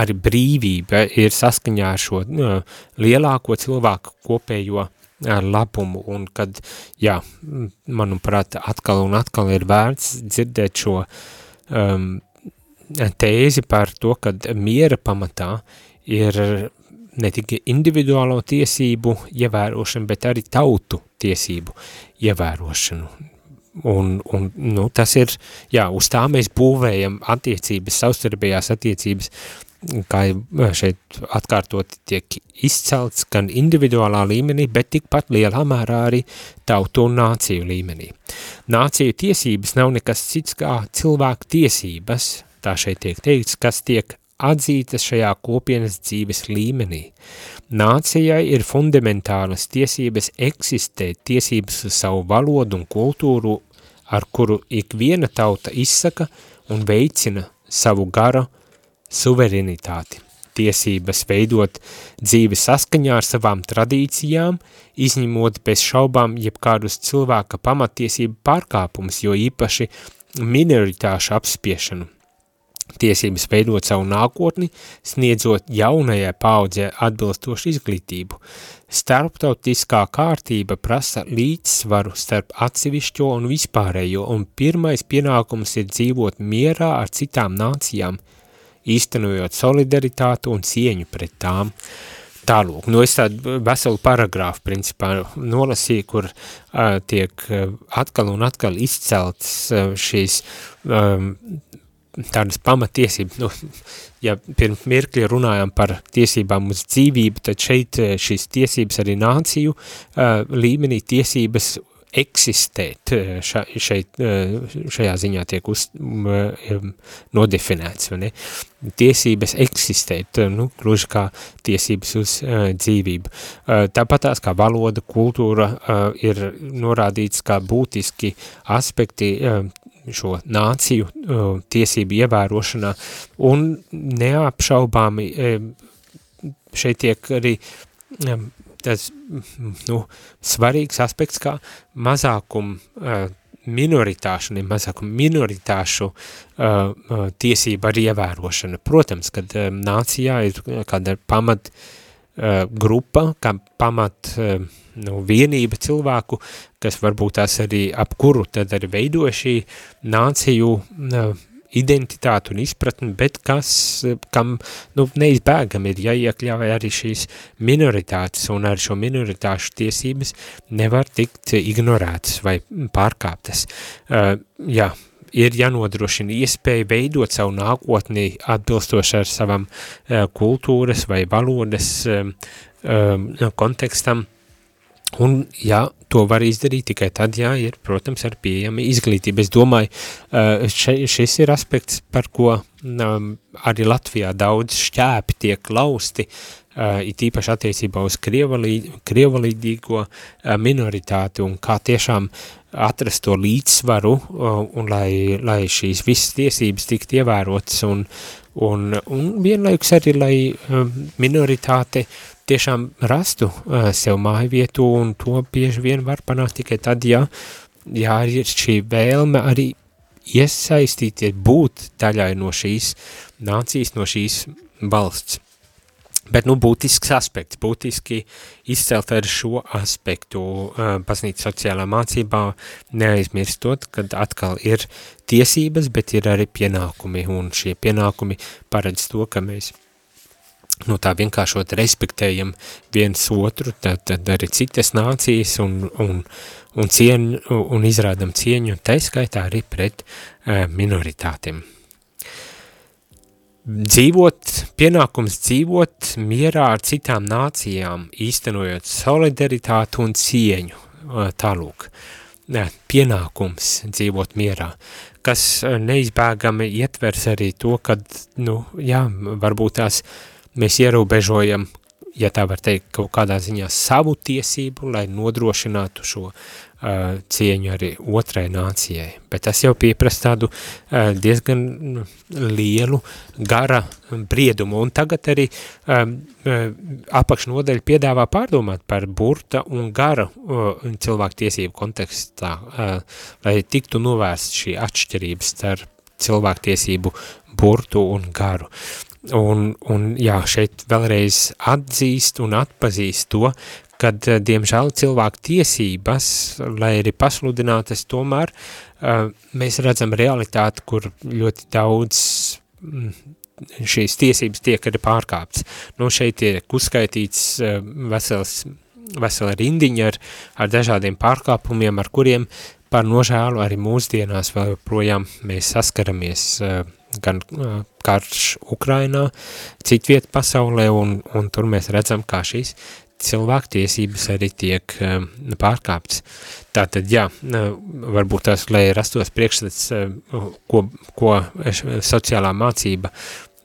arī brīvība ir saskaņā ar šo uh, lielāko cilvēku kopējo ar labumu, un kad, jā, manuprāt, atkal un atkal ir vērts dzirdēt šo um, tēzi par to, kad miera pamatā ir ne tikai individuālo tiesību ievērošana, bet arī tautu tiesību ievērošanu. Un, un nu, tas ir, jā, uz tā mēs būvējam attiecības, savstarpējās attiecības, kā šeit atkārtot tiek izcelts gan individuālā līmenī, bet tikpat lielā mērā arī tautu un nāciju līmenī. Nāciju tiesības nav nekas cits kā cilvēku tiesības, tā šeit tiek teikts, kas tiek atzītas šajā kopienas dzīves līmenī. Nācijai ir fundamentālas tiesības eksistēt, tiesības uz savu valodu un kultūru, ar kuru ikviena tauta izsaka un veicina savu garu suverenitāti, tiesības veidot dzīvi saskaņā ar savām tradīcijām, izņemot bez šaubām jebkādus cilvēka pamatiesību pārkāpumus, jo īpaši minoritāšu apspiešanu. tiesības veidot savu nākotni, sniedzot jaunajai paudzē atbilstošu izglītību. Starptautiskā kārtība prasa līdzsvaru starp atsevišķo un vispārējo, un pirmais pienākums ir dzīvot mierā ar citām nācijām, īstenojot solidaritātu un cieņu pret tām. Tālūk, nu es tādu veselu paragrāfu principā nolasīju, kur uh, tiek atkal un atkal izceltas uh, šīs um, tādas pamatiesības, nu, ja pirms mirkļa runājām par tiesībām uz dzīvību, tad šeit šīs tiesības arī nāciju uh, līmenī tiesības eksistēt ša, šeit, šajā ziņā tiek uz, nodefinēts, ne? tiesības eksistēt, nu, gluži kā tiesības uz dzīvību. Tāpat tās kā valoda, kultūra ir norādīts kā būtiski aspekti šo nāciju tiesību ievērošanā, un neapšaubāmi šeit tiek arī tas nu, svarīgs aspekts kā mazākumu uh, minoritāšu, ne mazākumu minoritāšu uh, uh, tiesību arī ievērošana. Protams, kad uh, nācijā ir kāda pamat uh, grupa, kā pamat uh, nu, vienība cilvēku, kas varbūt tās arī ap kuru tad arī veidoja šī nāciju uh, identitāti un izpratni, bet kas, kam nu, neizbēgam ir jāiekļauj arī šīs minoritātes, un ar šo minoritāšu tiesības nevar tikt ignorētas vai pārkāptas. Uh, jā, ir jānodrošina iespēja veidot savu nākotni atbilstoši ar savam uh, kultūras vai valodas uh, uh, kontekstam, Un, jā, to var izdarīt tikai tad, jā, ir, protams, ar pieejami izglītība. Es domāju, še, šis ir aspekts, par ko um, arī Latvijā daudz šķēpi tiek lausti, uh, it īpaši attiecībā uz krievalī, krievalīdīgo uh, minoritāti un kā tiešām atrast to līdzsvaru uh, un lai, lai šīs visas tiesības tikt ievērotas un, un, un vienlaikus arī, lai uh, minoritāte tiešām rastu uh, sev māju vietu, un to bieži vien var panākt tikai tad, ja, ja ir šī vēlme arī iesaistīties, būt daļai no šīs nācijas, no šīs valsts. Bet, nu, būtisks aspekts, būtiski izcelt ar šo aspektu uh, baznīca sociālā mācībā, neaizmirstot, kad atkal ir tiesības, bet ir arī pienākumi, un šie pienākumi paredz to, ka mēs nu, tā vienkāršot respektējam viens otru, tad, tad arī citas nācijas un, un, un, cieņu, un izrādam cieņu, taiskaitā arī pret uh, minoritātiem. Dzīvot, pienākums dzīvot mierā ar citām nācijām, īstenojot solidaritātu un cieņu, uh, tālūk. Uh, pienākums dzīvot mierā, kas neizbēgami ietvers arī to, kad, nu, jā, varbūt tās uh, mēs ierobežojam, ja tā var teikt, kaut kādā ziņā savu tiesību, lai nodrošinātu šo uh, cieņu arī otrai nācijai. Bet tas jau pieprasa tādu uh, diezgan lielu gara briedumu. Un tagad arī um, apakšnodeļa piedāvā pārdomāt par burta un gara uh, cilvēku tiesību kontekstā, uh, lai tiktu novērst šī atšķirības starp cilvēku tiesību burtu un garu. Uh, Un, un jā, šeit vēlreiz atzīst un atpazīst to, kad, diemžēl, cilvēku tiesības, lai arī pasludinātas, tomēr uh, mēs redzam realitāti, kur ļoti daudz mm, šīs tiesības tiek arī pārkāptas. Nu, šeit tiek uzskaitīts uh, vesels, vesela rindiņa ar, ar dažādiem pārkāpumiem, ar kuriem par nožēlu arī mūsdienās vēl projām mēs saskaramies uh, gan karš Ukrainā, citviet pasaulē, un, un tur mēs redzam, kā šīs cilvēktiesības arī tiek pārkāptas. Tātad, jā, varbūt tās, lai rastos priekšstats, ko, ko sociālā mācība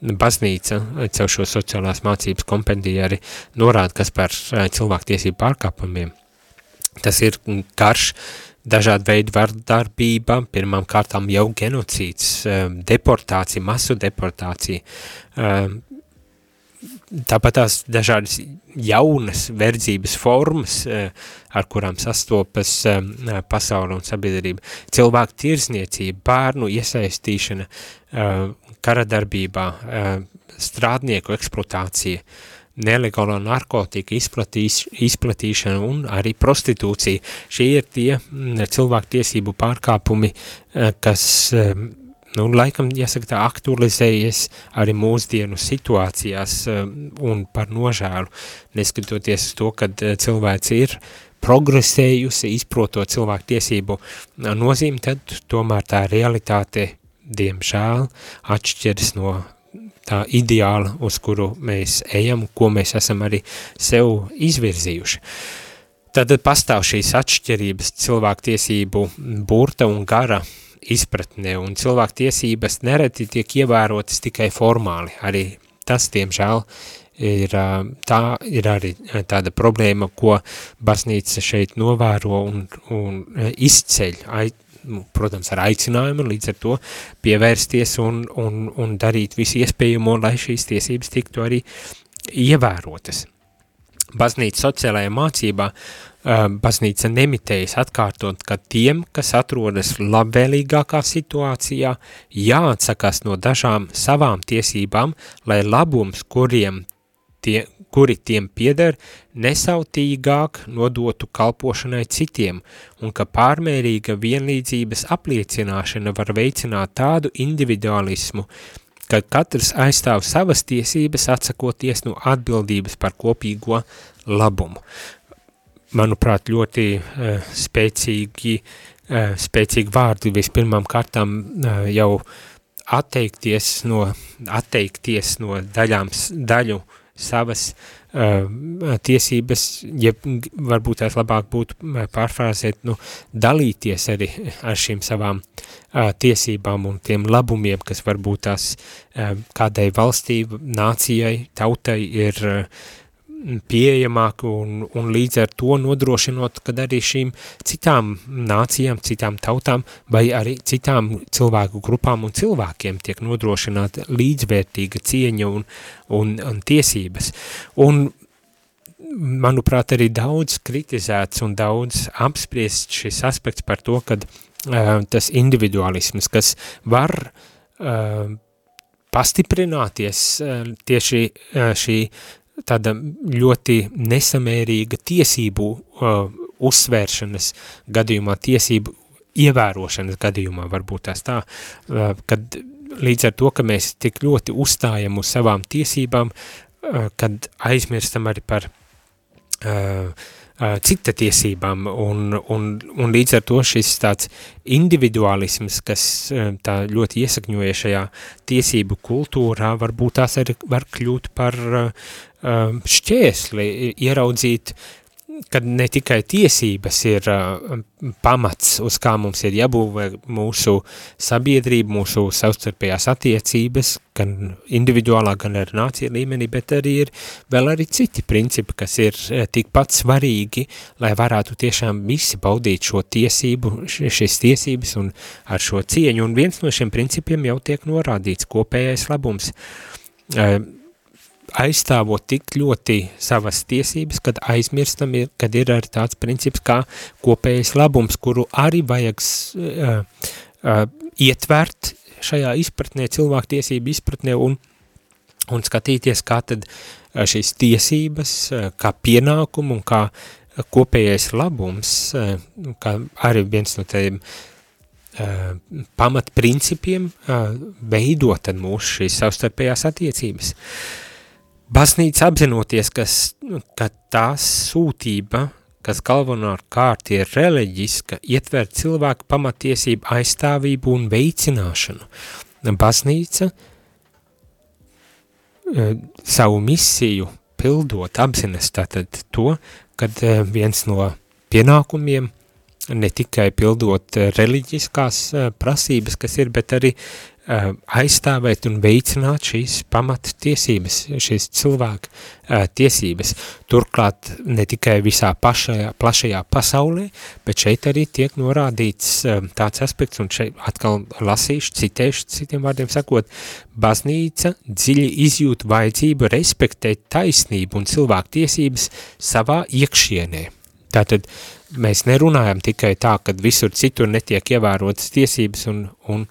baznīca caur šo sociālās mācības kompendiju arī norāda, kas par cilvēktiesību pārkāpumiem. Tas ir karš, dažādi veidi vardarbība, pirmām kārtām jau genocīds, deportācija, masu deportācija, tāpat tās dažādas jaunas verdzības formas, ar kurām sastopas pasaule un sabiedrība, cilvēku tirsniecība, bērnu iesaistīšana karadarbībā, strādnieku eksploatācija, nelegālo narkotika izplatīs, izplatīšana un arī prostitūcija. Šie ir tie cilvēku tiesību pārkāpumi, kas nu, laikam, jāsaka, tā aktualizējies arī mūsdienu situācijās um, un par nožēlu, neskatoties to, kad cilvēks ir progresējusi, izprotot cilvēku tiesību nozīmi, tad tomēr tā realitāte, diemžēl, atšķiras no tā ideāla, uz kuru mēs ejam, ko mēs esam arī sev izvirzījuši. Tad pastāv šīs atšķirības cilvēku tiesību burta un gara izpratne, un cilvēku tiesības nereti tiek ievērotas tikai formāli. Arī tas, diemžēl, ir, tā ir arī tāda problēma, ko baznīca šeit novēro un, un izceļ, protams, ar aicinājumu, līdz ar to pievērsties un, un, un darīt visu iespējamo, lai šīs tiesības tiktu arī ievērotas. Baznīca sociālajā mācībā baznīca nemitējas atkārtot, ka tiem, kas atrodas labvēlīgākā situācijā, jāatsakās no dažām savām tiesībām, lai labums, kuriem tie, kuri tiem pieder, nesautīgāk nodotu kalpošanai citiem, un ka pārmērīga vienlīdzības apliecināšana var veicināt tādu individualismu, kad katrs aizstāv savas tiesības atsakoties no atbildības par kopīgo labumu. Manuprāt, ļoti uh, spēcīgi, uh, spēcīgi vārdi vispirmām kārtām uh, jau atteikties no, atteikties no daļām, daļu savas uh, tiesības, ja varbūt tās labāk būtu pārfrāzēt, nu, dalīties arī ar šīm savām uh, tiesībām un tiem labumiem, kas varbūt tās uh, kādai valstī, nācijai, tautai ir uh, pieejamāk un, un līdz ar to nodrošinot, kad arī šīm citām nācijām, citām tautām vai arī citām cilvēku grupām un cilvēkiem tiek nodrošināta līdzvērtīga cieņa un, un, un tiesības. Un manuprāt, arī daudz kritizēts un daudz apspriest šis aspekts par to, kad uh, tas individualisms, kas var uh, pastiprināties uh, tieši uh, šī tāda ļoti nesamērīga tiesību uh, uzsvēršanas gadījumā, tiesību ievērošanas gadījumā, varbūt tās tā, uh, kad līdz ar to, ka mēs tik ļoti uzstājam uz savām tiesībām, uh, kad aizmirstam arī par uh, cita tiesībām, un, un, un līdz ar to šis tāds individualisms, kas tā ļoti iesakņoja šajā tiesību kultūrā, varbūt tās arī var kļūt par šķēsli ieraudzīt, kad ne tikai tiesības ir uh, pamats, uz kā mums ir jābūvē mūsu sabiedrība, mūsu savstarpējās attiecības, gan individuālā, gan ar nācija līmenī, bet arī ir vēl arī citi principi, kas ir uh, tikpat svarīgi, lai varētu tiešām visi baudīt šo tiesību, šīs tiesības un ar šo cieņu, un viens no šiem principiem jau tiek norādīts kopējais labums. Uh, aizstāvot tik ļoti savas tiesības, kad aizmirstam, ir, kad ir arī tāds princips kā kopējais labums, kuru arī vajag uh, uh, ietvert šajā izpratnē, cilvēktiesību izpratnē un, un skatīties, kā tad uh, šīs tiesības, kā pienākumu un kā kopējais labums, kā arī viens no tiem pamatprincipiem veidot tad mūsu šīs savstarpējās attiecības. Uh, Baznīca apzinoties, kas, ka tās sūtība, kas galvenokārt ir reliģiska, ietver cilvēku pamatiesību aizstāvību un veicināšanu. Baznīca e, savu misiju pildot apzinas tātad to, kad e, viens no pienākumiem ne tikai pildot reliģiskās prasības, kas ir, bet arī aizstāvēt un veicināt šīs pamata tiesības, šīs cilvēku tiesības. Turklāt ne tikai visā pašajā, plašajā pasaulē, bet šeit arī tiek norādīts tāds aspekts, un šeit atkal lasīšu, citēšu, citiem vārdiem sakot, baznīca dziļi izjūt vajadzību respektēt taisnību un cilvēku tiesības savā iekšienē. Tātad mēs nerunājam tikai tā, ka visur citur netiek ievērotas tiesības un, un,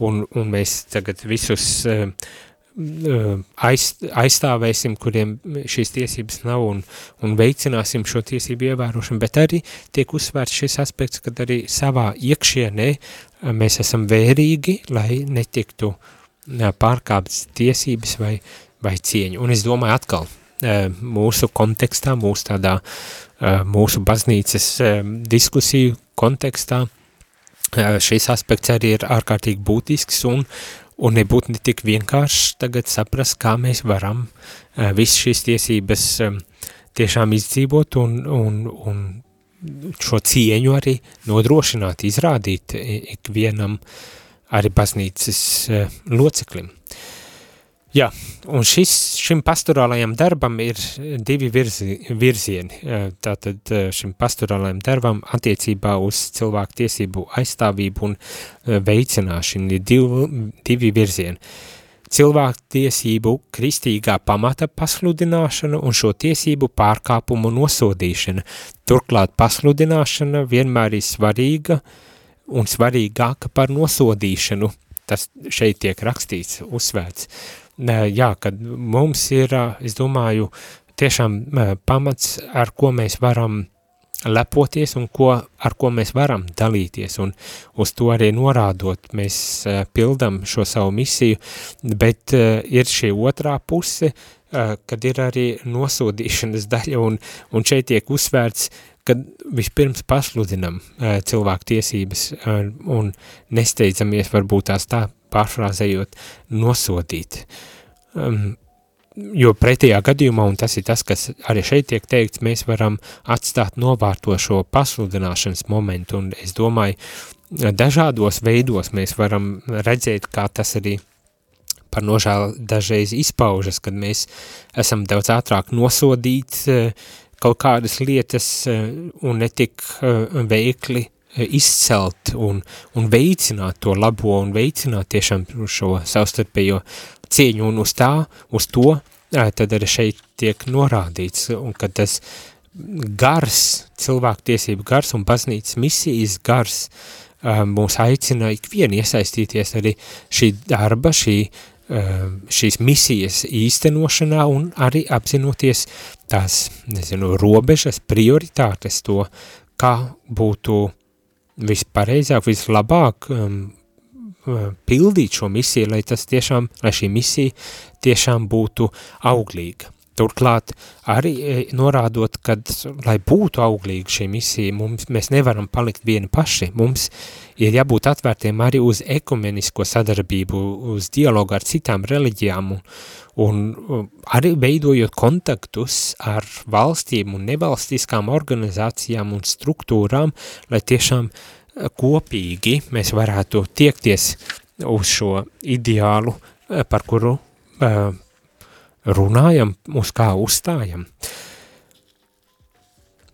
un, un mēs tagad visus uh, aiz, aizstāvēsim, kuriem šīs tiesības nav un, un veicināsim šo tiesību ievērošanu, bet arī tiek uzsvērts šis aspekts, kad arī savā iekšienē eh, mēs esam vērīgi, lai netiktu pārkāptas tiesības vai, vai cieņu. Un es domāju atkal, mūsu kontekstā, mūsu tādā uh, mūsu baznīcas eh, diskusiju kontekstā eh, šis aspekts arī ir ārkārtīgi būtisks un, un nebūtu ne tik vienkārši tagad saprast, kā mēs varam visu šīs tiesības tiešām izdzīvot un, un, un šo cieņu arī nodrošināt, izrādīt ikvienam arī baznīcas loceklim. Jā, un šis, šim pastorālajam darbam ir divi virzi, virzieni. Tātad šim pastorālajam darbam attiecībā uz cilvēku tiesību aizstāvību un veicināšanu ir divi, divi virzieni. Cilvēku tiesību kristīgā pamata pasludināšana un šo tiesību pārkāpumu nosodīšana. Turklāt pasludināšana vienmēr ir svarīga un svarīgāka par nosodīšanu. Tas šeit tiek rakstīts, uzsvērts jā, kad mums ir, es domāju, tiešām pamats, ar ko mēs varam lepoties un ko, ar ko mēs varam dalīties, un uz to arī norādot, mēs pildam šo savu misiju, bet ir šī otrā puse, kad ir arī nosodīšanas daļa, un, un šeit tiek uzsvērts, kad vispirms pasludinam cilvēku tiesības un nesteidzamies varbūt tās tā pārfrāzējot, nosodīt. Um, jo pretējā gadījumā, un tas ir tas, kas arī šeit tiek teikts, mēs varam atstāt novārtošo pasludināšanas momentu, un es domāju, dažādos veidos mēs varam redzēt, kā tas arī par nožēlu dažreiz izpaužas, kad mēs esam daudz ātrāk nosodīt eh, kaut kādas lietas eh, un netik eh, veikli izcelt un, un veicināt to labo un veicināt tiešām šo savstarpējo cieņu. Un uz tā, uz to, tad arī šeit tiek norādīts, un kad tas gars, cilvēktiesību gars un baznīcas misijas gars mūs aicina ikvienu iesaistīties arī šī darba, šī, šīs misijas īstenošanā un arī apzinoties tās, nezinu, robežas, prioritātes to, kā būtu vispareizāk, vislabāk um, uh, pildīt šo misiju, lai tas tiešām, lai šī misija tiešām būtu auglīga. Turklāt arī e, norādot, kad, lai būtu auglīga šī misija, mums, mēs nevaram palikt vieni paši, mums ir jābūt atvērtiem arī uz ekumenisko sadarbību, uz dialogu ar citām reliģijām un, un arī veidojot kontaktus ar valstīm un nevalstiskām organizācijām un struktūrām, lai tiešām e, kopīgi mēs varētu tiekties uz šo ideālu, e, par kuru runājam, uz kā uzstājam.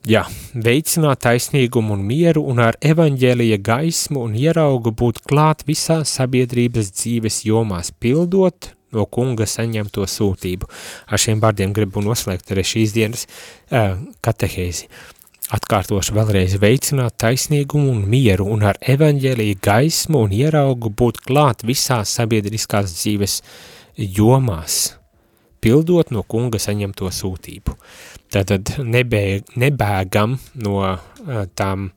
Jā, veicināt taisnīgumu un mieru un ar evaņģēlija gaismu un ieraugu būt klāt visā sabiedrības dzīves jomās, pildot no kunga saņemto sūtību. Ar šiem vārdiem gribu noslēgt arī šīs dienas uh, katehēzi. Atkārtošu vēlreiz veicināt taisnīgumu un mieru un ar evaņģēlija gaismu un ieraugu būt klāt visās sabiedriskās dzīves jomās pildot no kunga saņemto sūtību. Tātad nebēg, nebēgam no tām,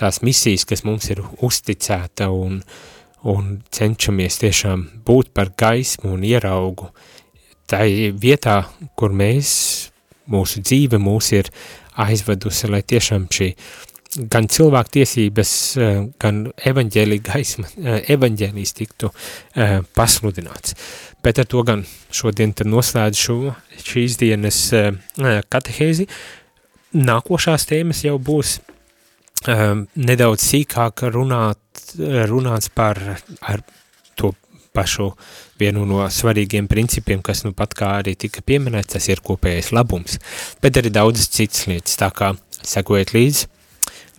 tās misijas, kas mums ir uzticēta un, un cenšamies tiešām būt par gaismu un ieraugu. Tā vietā, kur mēs, mūsu dzīve mūs ir aizvedusi, lai tiešām šī gan cilvēku tiesības, gan evaņģēlī gaisma, evaņģēlīs tiktu pasludināts. Bet ar to gan šodien tad noslēdz šo, šīs dienas uh, katehēzi. Nākošās tēmas jau būs um, nedaudz sīkāk runāt, runāts par ar to pašu vienu no svarīgiem principiem, kas nu pat kā arī tika pieminēts, tas ir kopējais labums, bet arī daudzas citas lietas, tā kā sekojiet līdzi,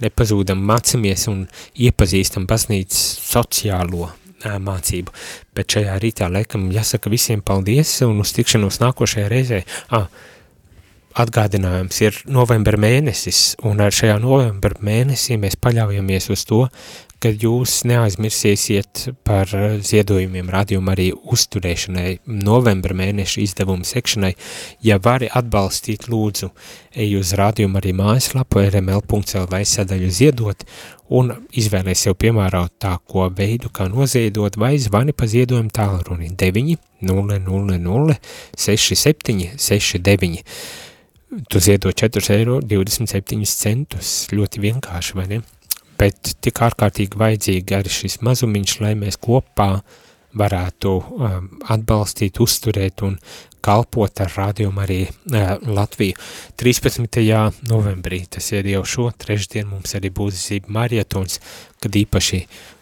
nepazūdam mācamies un iepazīstam baznīcas sociālo mācību, bet šajā rītā laikam jāsaka visiem paldies un uz tikšanos nākošajā reizē. Ā, atgādinājums ir novembra mēnesis, un ar šajā novembra mēnesī mēs paļaujamies uz to, ka jūs neaizmirsīsiet par ziedojumiem radījuma arī uzturēšanai, novembra mēneša izdevumu sekšanai. Ja vari atbalstīt, lūdzu, ej uz radījumu arī mājaslapu rml.lv sadaļu ziedot un izvēlēs sev piemērotāko veidu, kā noziedot vai zvani pa ziedojumu tālruni 9 000 67 69. Tu ziedo 4 eiro 27 centus, ļoti vienkārši, vai ne? Bet tik ārkārtīgi vajadzīgi arī šis mazumiņš, lai mēs kopā varētu um, atbalstīt, uzturēt un kalpot ar rādījumu arī uh, Latviju. 13. novembrī, tas ir jau šo trešdien, mums arī būs zība marietons, kad īpaši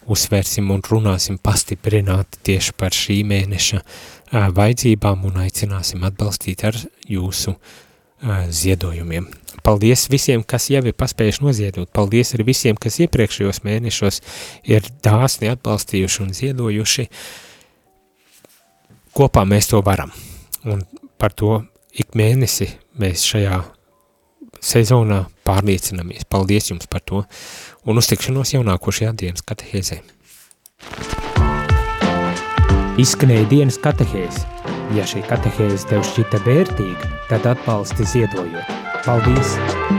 uzsvērsim un runāsim pastiprināti tieši par šī mēneša uh, vajadzībām un aicināsim atbalstīt ar jūsu uh, ziedojumiem. Paldies visiem, kas jau ir paspējuši noziedot. Paldies arī visiem, kas iepriekšējos mēnešos ir dāsni atbalstījuši un ziedojuši. Kopā mēs to varam. Un par to ik mēnesi mēs šajā sezonā pārliecinamies. Paldies jums par to. Un uztikšanos jau nākošajā dienas katehēzē. Izskanēja dienas katehēze. Ja šī katehēze tev šķita vērtīga, tad atbalsti ziedojot. Paldies!